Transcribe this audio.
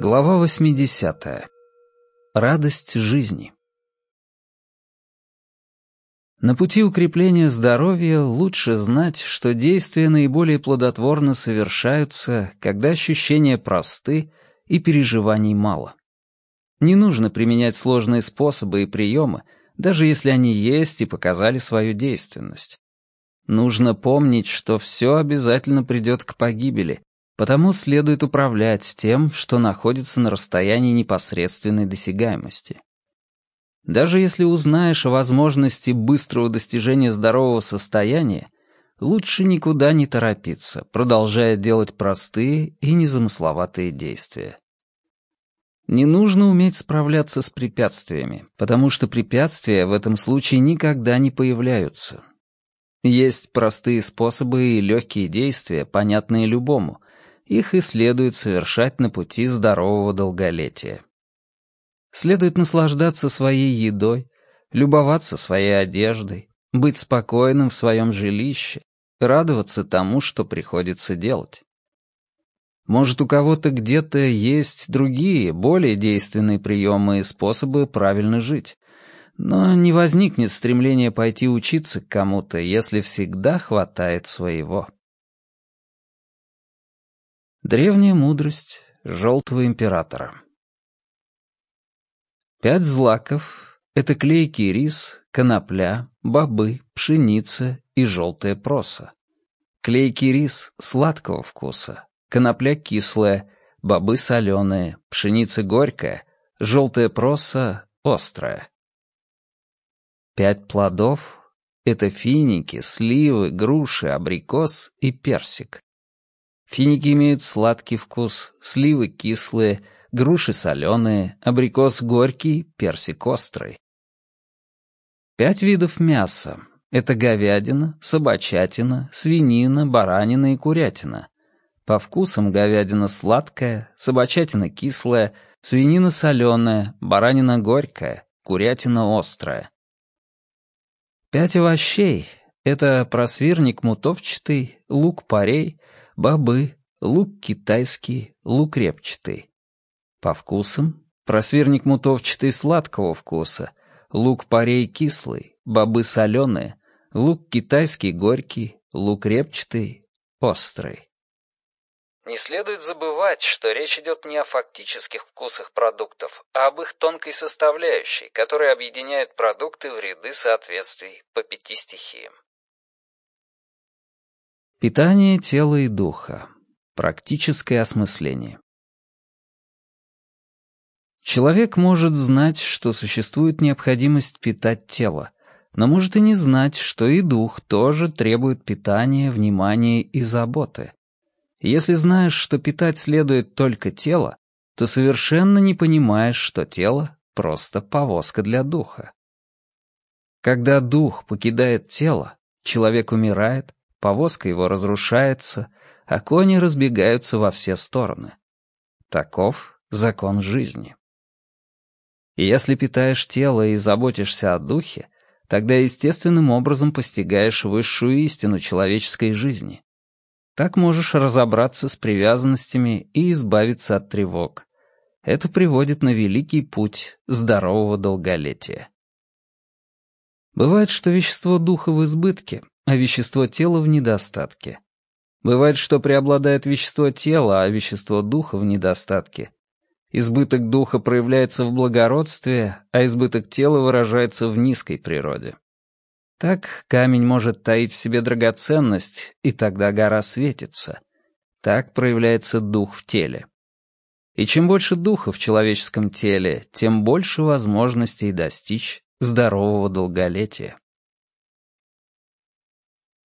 Глава 80. Радость жизни. На пути укрепления здоровья лучше знать, что действия наиболее плодотворно совершаются, когда ощущения просты и переживаний мало. Не нужно применять сложные способы и приемы, даже если они есть и показали свою действенность. Нужно помнить, что все обязательно придет к погибели, Потому следует управлять тем, что находится на расстоянии непосредственной досягаемости. Даже если узнаешь о возможности быстрого достижения здорового состояния, лучше никуда не торопиться, продолжая делать простые и незамысловатые действия. Не нужно уметь справляться с препятствиями, потому что препятствия в этом случае никогда не появляются. Есть простые способы и легкие действия, понятные любому, их и следует совершать на пути здорового долголетия. Следует наслаждаться своей едой, любоваться своей одеждой, быть спокойным в своем жилище, радоваться тому, что приходится делать. Может, у кого-то где-то есть другие, более действенные приемы и способы правильно жить, но не возникнет стремления пойти учиться к кому-то, если всегда хватает своего. Древняя мудрость Желтого Императора Пять злаков — это клейкий рис, конопля, бобы, пшеница и желтая проса. Клейкий рис сладкого вкуса, конопля кислая, бобы соленые, пшеница горькая, желтая проса острая. Пять плодов — это финики, сливы, груши, абрикос и персик. Финики имеют сладкий вкус, сливы кислые, груши соленые, абрикос горький, персик острый. Пять видов мяса. Это говядина, собачатина, свинина, баранина и курятина. По вкусам говядина сладкая, собачатина кислая, свинина соленая, баранина горькая, курятина острая. Пять овощей. Это просвирник мутовчатый, лук-порей, бобы, лук китайский, лук репчатый. По вкусам просверник мутовчатый сладкого вкуса, лук-порей кислый, бобы соленые, лук китайский горький, лук репчатый острый. Не следует забывать, что речь идет не о фактических вкусах продуктов, а об их тонкой составляющей, которая объединяет продукты в ряды соответствий по пяти стихиям. Питание тела и духа. Практическое осмысление. Человек может знать, что существует необходимость питать тело, но может и не знать, что и дух тоже требует питания, внимания и заботы. Если знаешь, что питать следует только тело, то совершенно не понимаешь, что тело — просто повозка для духа. Когда дух покидает тело, человек умирает, повозка его разрушается, а кони разбегаются во все стороны. Таков закон жизни. И если питаешь тело и заботишься о духе, тогда естественным образом постигаешь высшую истину человеческой жизни. Так можешь разобраться с привязанностями и избавиться от тревог. Это приводит на великий путь здорового долголетия. Бывает, что вещество духа в избытке, а вещество тела в недостатке. Бывает, что преобладает вещество тела, а вещество духа в недостатке. Избыток духа проявляется в благородстве, а избыток тела выражается в низкой природе. Так камень может таить в себе драгоценность, и тогда гора светится. Так проявляется дух в теле. И чем больше духа в человеческом теле, тем больше возможностей достичь здорового долголетия.